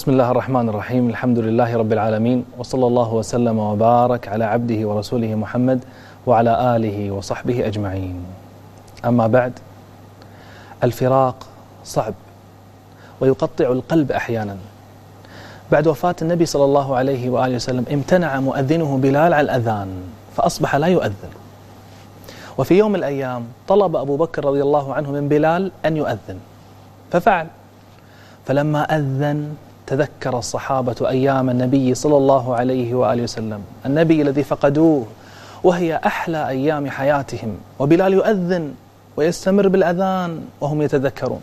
بسم الله الرحمن الرحيم الحمد لله رب العالمين وصلى الله وسلم وبارك على عبده ورسوله محمد وعلى آله وصحبه أجمعين أما بعد الفراق صعب ويقطع القلب أحيانا بعد وفاة النبي صلى الله عليه وآله وسلم امتنع مؤذنه بلال على الأذان فأصبح لا يؤذن وفي يوم الأيام طلب أبو بكر رضي الله عنه من بلال أن يؤذن ففعل فلما أذن تذكر الصحابة أيام النبي صلى الله عليه وآله وسلم. النبي الذي فقدوه وهي أحلى أيام حياتهم. وبلال يؤذن ويستمر بالأذان وهم يتذكرون.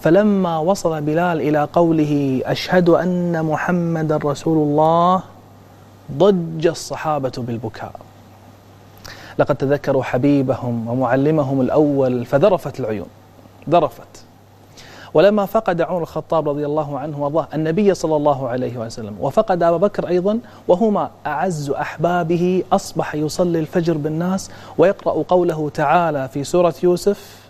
فلما وصل بلال إلى قوله أشهد أن محمد رسول الله ضج الصحابة بالبكاء. لقد تذكروا حبيبهم ومعلمهم الأول فذرفت العيون. ذرفت. ولما فقد عمر الخطاب رضي الله عنه وارضاه النبي صلى الله عليه وسلم وفقد أبا بكر أيضا وهما أعز أحبابه أصبح يصلي الفجر بالناس ويقرأ قوله تعالى في سورة يوسف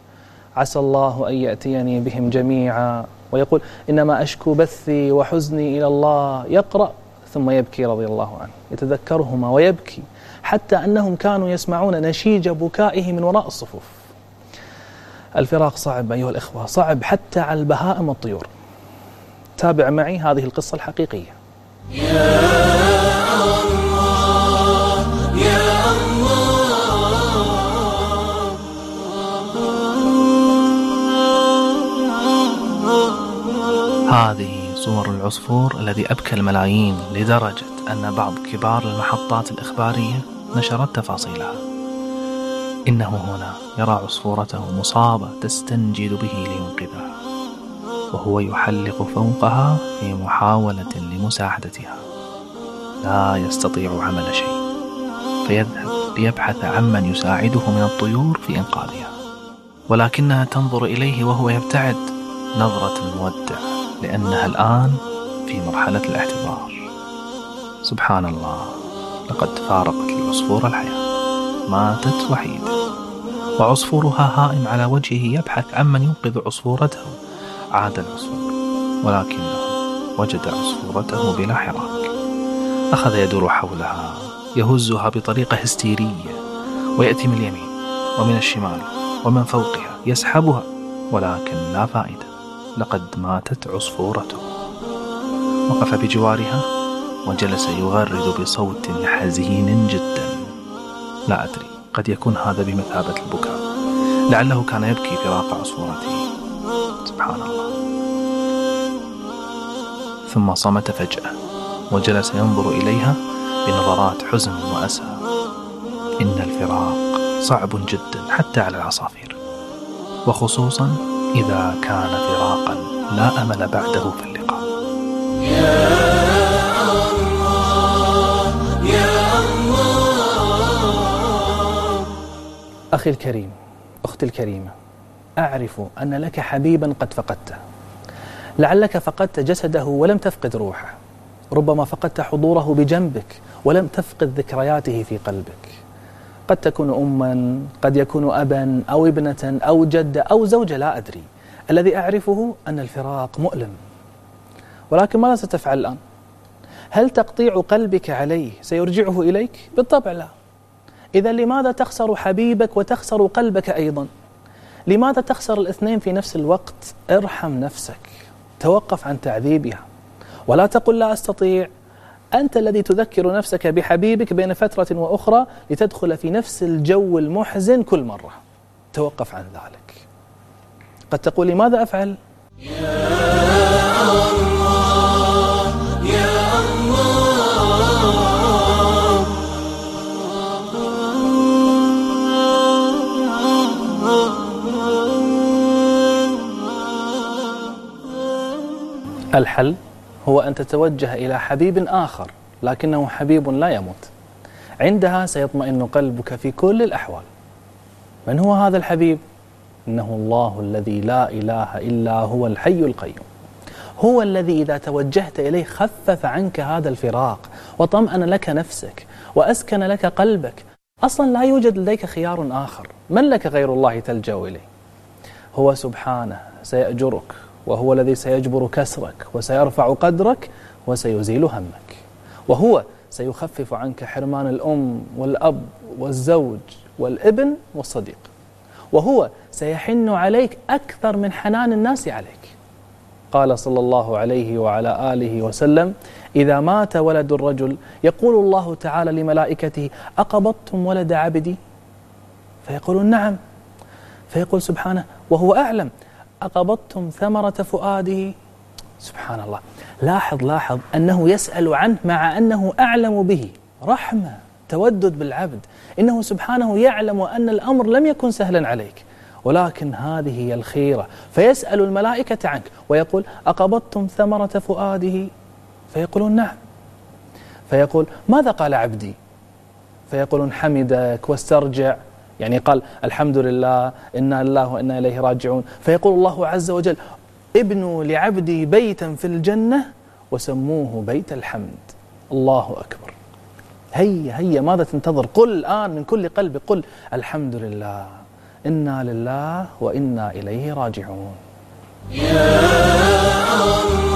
عسى الله أن يأتيني بهم جميعا. ويقول إنما أشكو بثي وحزني إلى الله. يقرأ ثم يبكي رضي الله عنه يتذكرهما ويبكي حتى أنهم كانوا يسمعون نشيج بكائه من وراء الصفوف. الفراق صعب أيها الإخوة صعب حتى على البهائم والطيور. تابع معي هذه القصة الحقيقية. يا الله يا الله هذه صور العصفور الذي أبكى الملايين لدرجة أن بعض كبار المحطات الإخبارية نشرت تفاصيلها. إنه هنا يرى عصفورته مصابة تستنجد به لينقذها وهو يحلق فوقها في محاولة لمساعدتها. لا يستطيع عمل شيء فيذهب ليبحث عمن يساعده من الطيور في إنقاذها. ولكنها تنظر إليه وهو يبتعد. نظرة المودع لأنها الآن في مرحلة الاحتضار سبحان الله لقد فارقت العصفور الحياة. ماتت وحيدة. وعصفورها هائم على وجهه يبحث عمن ينقذ عصفورته. عاد العصفور ولكنه وجد عصفورته بلا حراك. أخذ يدور حولها يهزها بطريقة هستيرية ويأتي من اليمين ومن الشمال ومن فوقها يسحبها ولكن لا فائدة. لقد ماتت عصفورته. وقف بجوارها وجلس يغرد بصوت حزين جدا. لا أدري قد يكون هذا بمثابة البكاء. لعله كان يبكي فراق عصفورته سبحان الله ثم صمت فجأة وجلس ينظر إليها بنظرات حزن وأسى. إن الفراق صعب جدا حتى على العصافير. وخصوصا إذا كان فراقا لا أمل بعده في اللقاء. أخي الكريم أختي الكريمة أعرف أن لك حبيبا قد فقدته. لعلك فقدت جسده ولم تفقد روحه. ربما فقدت حضوره بجنبك ولم تفقد ذكرياته في قلبك. قد تكون أما قد يكون أبا أو ابنة أو جدة أو زوجة لا أدري. الذي أعرفه أن الفراق مؤلم. ولكن ماذا ستفعل الآن؟ هل تقطيع قلبك عليه سيرجعه إليك؟ بالطبع لا. إذا لماذا تخسر حبيبك وتخسر قلبك أيضا؟ لماذا تخسر الاثنين في نفس الوقت؟ ارحم نفسك. توقف عن تعذيبها. ولا تقل لا أستطيع. أنت الذي تذكر نفسك بحبيبك بين فترة وأخرى لتدخل في نفس الجو المحزن كل مرة. توقف عن ذلك. قد تقول لماذا أفعل؟ الحل هو أن تتوجه إلى حبيب آخر لكنه حبيب لا يموت. عندها سيطمئن قلبك في كل الأحوال. من هو هذا الحبيب؟ إنه الله الذي لا إله إلا هو الحي القيوم. هو الذي إذا توجهت إليه خفف عنك هذا الفراق وطمأن لك نفسك وأسكن لك قلبك. أصلا لا يوجد لديك خيار آخر. من لك غير الله تلجأ إليه؟ هو سبحانه سيأجرك. وهو الذي سيجبر كسرك وسيرفع قدرك وسيزيل همك. وهو سيخفف عنك حرمان الأم والأب والزوج والابن والصديق. وهو سيحن عليك أكثر من حنان الناس عليك. قال صلى الله عليه وعلى آله وسلم إذا مات ولد الرجل يقول الله تعالى لملائكته أقبضتم ولد عبدي؟ فيقولون نعم. فيقول سبحانه وهو أعلم. أقبضتم ثمرة فؤاده؟ سبحان الله لاحظ لاحظ أنه يسأل عنه مع أنه أعلم به. رحمة تودد بالعبد. إنه سبحانه يعلم أن الأمر لم يكن سهلا عليك. ولكن هذه هي الخيرة. فيسأل الملائكة عنك ويقول أقبضتم ثمرة فؤاده؟ فيقولون نعم. فيقول ماذا قال عبدي؟ فيقولون حمدك واسترجع. يعني قال الحمد لله إنا الله وإنا إليه راجعون. فيقول الله عز وجل ابنوا لعبدي بيتا في الجنة وسموه بيت الحمد. الله أكبر. هيا هيا ماذا تنتظر؟ قل الآن من كل قلب قل الحمد لله إنا لله وإنا إليه راجعون. يا الله.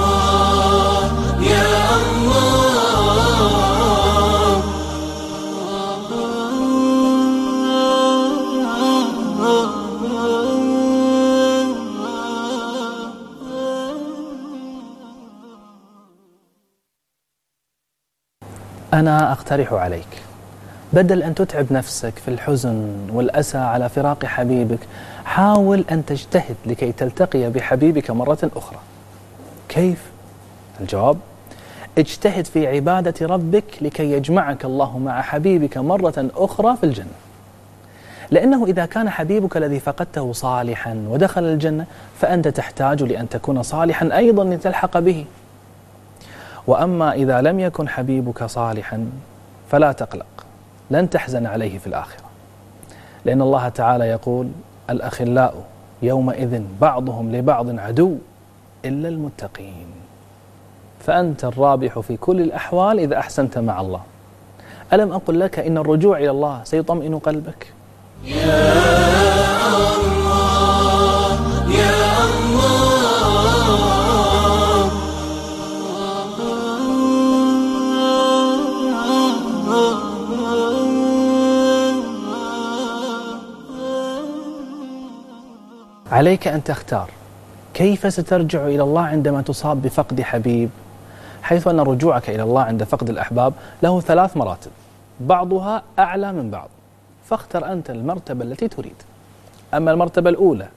أنا أقترح عليك. بدل أن تتعب نفسك في الحزن والأسى على فراق حبيبك حاول أن تجتهد لكي تلتقي بحبيبك مرة أخرى. كيف؟ الجواب اجتهد في عبادة ربك لكي يجمعك الله مع حبيبك مرة أخرى في الجنة. لأنه إذا كان حبيبك الذي فقدته صالحا ودخل الجنة فأنت تحتاج لأن تكون صالحا أيضا لتلحق به. وأما إذا لم يكن حبيبك صالحا فلا تقلق لن تحزن عليه في الآخرة. لأن الله تعالى يقول الأخلاء يومئذ بعضهم لبعض عدو إلا المتقين. فأنت الرابح في كل الأحوال إذا أحسنت مع الله. ألم أقل لك إن الرجوع إلى الله سيطمئن قلبك؟ عليك أن تختار. كيف سترجع إلى الله عندما تصاب بفقد حبيب؟ حيث أن رجوعك إلى الله عند فقد الأحباب له ثلاث مراتب. بعضها أعلى من بعض. فاختر أنت المرتبة التي تريد. أما المرتبة الأولى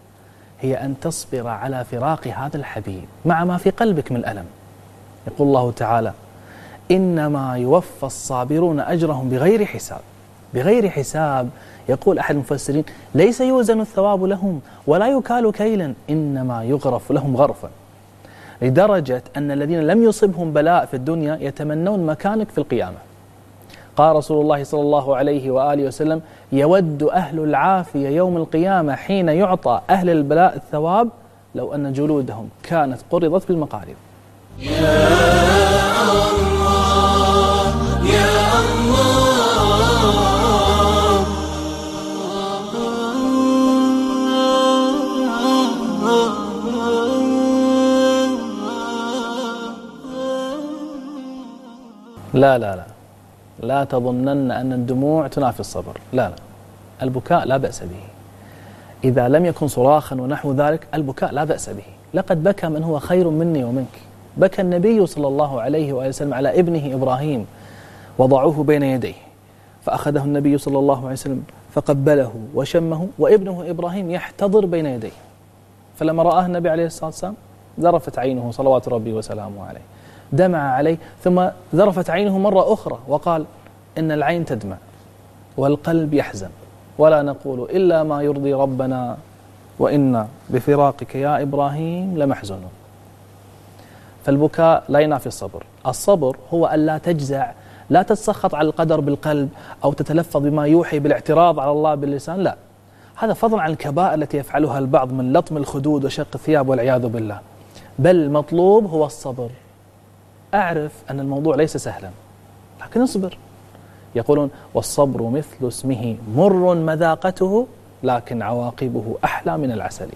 هي أن تصبر على فراق هذا الحبيب مع ما في قلبك من ألم. يقول الله تعالى إنما يوفى الصابرون أجرهم بغير حساب. بغير حساب. يقول أحد المفسرين ليس يوزن الثواب لهم ولا يكال كيلا إنما يغرف لهم غرفا. لدرجة أن الذين لم يصبهم بلاء في الدنيا يتمنون مكانك في القيامة. قال رسول الله صلى الله عليه وآله وسلم يود أهل العافية يوم القيامة حين يعطى أهل البلاء الثواب لو أن جلودهم كانت قرضت بالمقارب لا لا لا. لا تظنن أن الدموع تنافي الصبر. لا لا. البكاء لا بأس به. إذا لم يكن صراخا ونحو ذلك البكاء لا بأس به. لقد بكى من هو خير مني ومنك. بكى النبي صلى الله عليه وآله وسلم على ابنه إبراهيم. وضعوه بين يديه. فأخذه النبي صلى الله عليه وسلم فقبله وشمه وابنه إبراهيم يحتضر بين يديه. فلما رآه النبي عليه الصلاة والسلام ذرفت عينه صلوات ربي وسلامه عليه. دمع عليه ثم ذرفت عينه مرة أخرى وقال إن العين تدمع والقلب يحزن ولا نقول إلا ما يرضي ربنا وإنا بفراقك يا إبراهيم لمحزنون فالبكاء لا ينافي الصبر الصبر هو أن لا تجزع لا تتسخط على القدر بالقلب أو تتلفظ بما يوحي بالاعتراض على الله باللسان لا. هذا فضلا عن الكبائر التي يفعلها البعض من لطم الخدود وشق الثياب والعياذ بالله. بل المطلوب هو الصبر. أعرف أن الموضوع ليس سهلا لكن اصبر. يقولون والصبر مثل اسمه مر مذاقته لكن عواقبه أحلى من العسل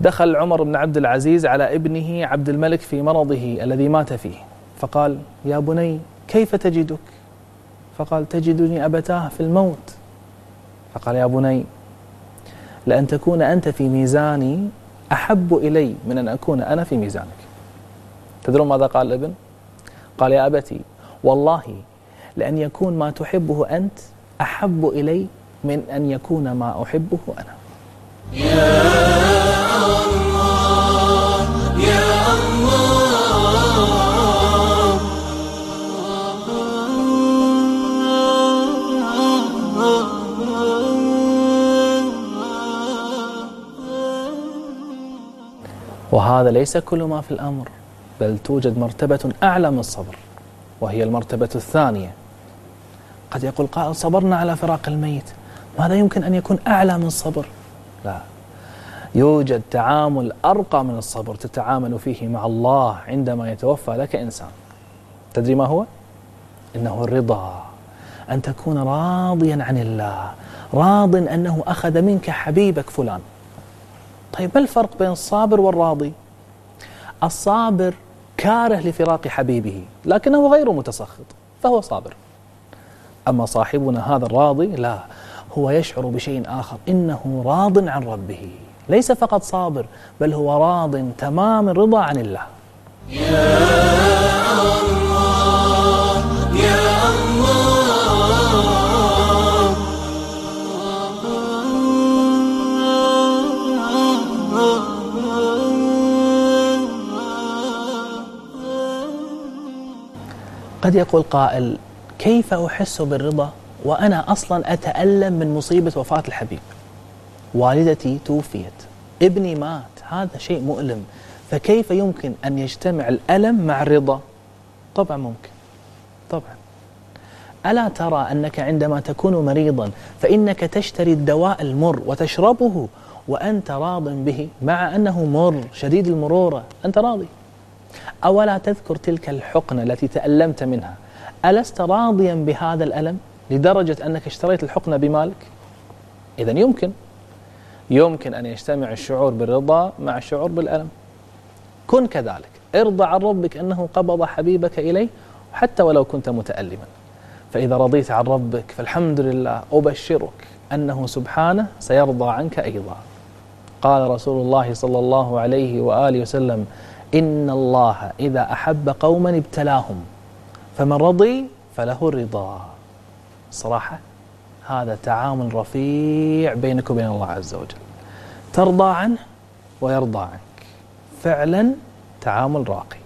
دخل عمر بن عبد العزيز على ابنه عبد الملك في مرضه الذي مات فيه فقال يا بني كيف تجدك؟ فقال تجدني أبتاه في الموت. فقال يا بني لأن تكون أنت في ميزاني أحب إلي من أن أكون أنا في ميزانك. تدرون ماذا قال الابن؟ قال يا أبتي والله لأن يكون ما تحبه أنت أحب إلي من أن يكون ما أحبه أنا. يا وهذا ليس كل ما في الأمر. بل توجد مرتبة أعلى من الصبر وهي المرتبة الثانية. قد يقول قائل صبرنا على فراق الميت ماذا يمكن أن يكون أعلى من الصبر؟ لا. يوجد تعامل أرقى من الصبر تتعامل فيه مع الله عندما يتوفى لك إنسان. تدري ما هو؟ إنه الرضا أن تكون راضيا عن الله راض أنه أخذ منك حبيبك فلان. طيب ما الفرق بين الصابر والراضي؟ الصابر كاره لفراق حبيبه لكنه غير متسخط فهو صابر. أما صاحبنا هذا الراضي لا هو يشعر بشيء آخر إنه راض عن ربه ليس فقط صابر بل هو راض تمام الرضا عن الله. قد يقول قائل كيف أحس بالرضا وأنا أصلا أتألم من مصيبة وفاة الحبيب؟ والدتي توفيت ابني مات هذا شيء مؤلم فكيف يمكن أن يجتمع الألم مع الرضا؟ طبعا ممكن طبعا. ألا ترى أنك عندما تكون مريضا فإنك تشتري الدواء المر وتشربه وأنت راض به مع أنه مر شديد المرورة أنت راضي. أولا تذكر تلك الحقنة التي تألمت منها. ألست راضيا بهذا الألم لدرجة أنك اشتريت الحقنة بمالك؟ إذا يمكن. يمكن أن يجتمع الشعور بالرضا مع الشعور بالألم. كن كذلك. ارضى عن ربك أنه قبض حبيبك إليه حتى ولو كنت متألما. فإذا رضيت عن ربك فالحمد لله أبشرك أنه سبحانه سيرضى عنك أيضا. قال رسول الله صلى الله عليه وآله وسلم إن الله إذا أحب قوما ابتلاهم فمن رضي فله الرضا. صراحة هذا تعامل رفيع بينك وبين الله عز وجل. ترضى عنه ويرضى عنك. فعلا تعامل راقي.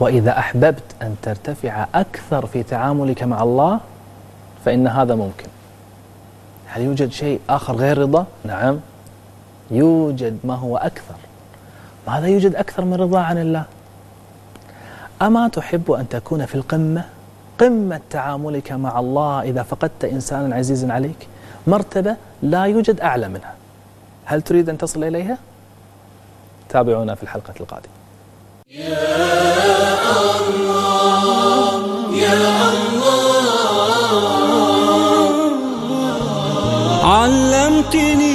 وإذا أحببت أن ترتفع أكثر في تعاملك مع الله فإن هذا ممكن هل يوجد شيء آخر غير رضا؟ نعم يوجد ما هو أكثر ماذا يوجد أكثر من رضا عن الله؟ أما تحب أن تكون في القمة؟ قمة تعاملك مع الله إذا فقدت إنسانا عزيزا عليك مرتبة لا يوجد أعلى منها هل تريد أن تصل إليها؟ تابعونا في الحلقة القادمة يا الله. علمتني